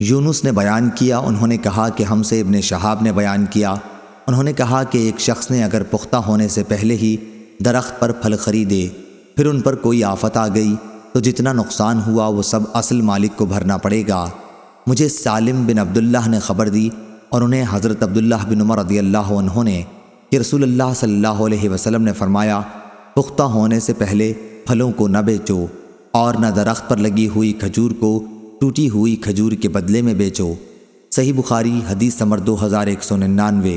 یونس نے بیان کیا، انہوں نے کہا کہ ہم سے ابن شہاب نے بیان کیا۔ انہوں نے کہا کہ ایک شخص نے اگر پختہ ہونے سے پہلے ہی درخت پر پھل خریدے، پھر ان پر کوئی آفت آ گئی، تو جتنا نقصان ہوا وہ سب اصل مالک کو بھرنا پڑے گا۔ مجھے سالم بن عبداللہ نے خبر دی اور انہیں حضرت عبداللہ بن عمر رضی اللہ عنہ نے کہ رسول اللہ صلی اللہ علیہ وسلم نے فرمایا، پختہ ہونے سے پہلے پھلوں کو نہ بیچو اور نہ درخت پر لگی ہوئی کھجور کو ٹوٹی ہوئی کھجور کے بدلے میں بیچو۔ صحیح بخاری حدیث نمبر دو ہزار ایک سو ننانوے۔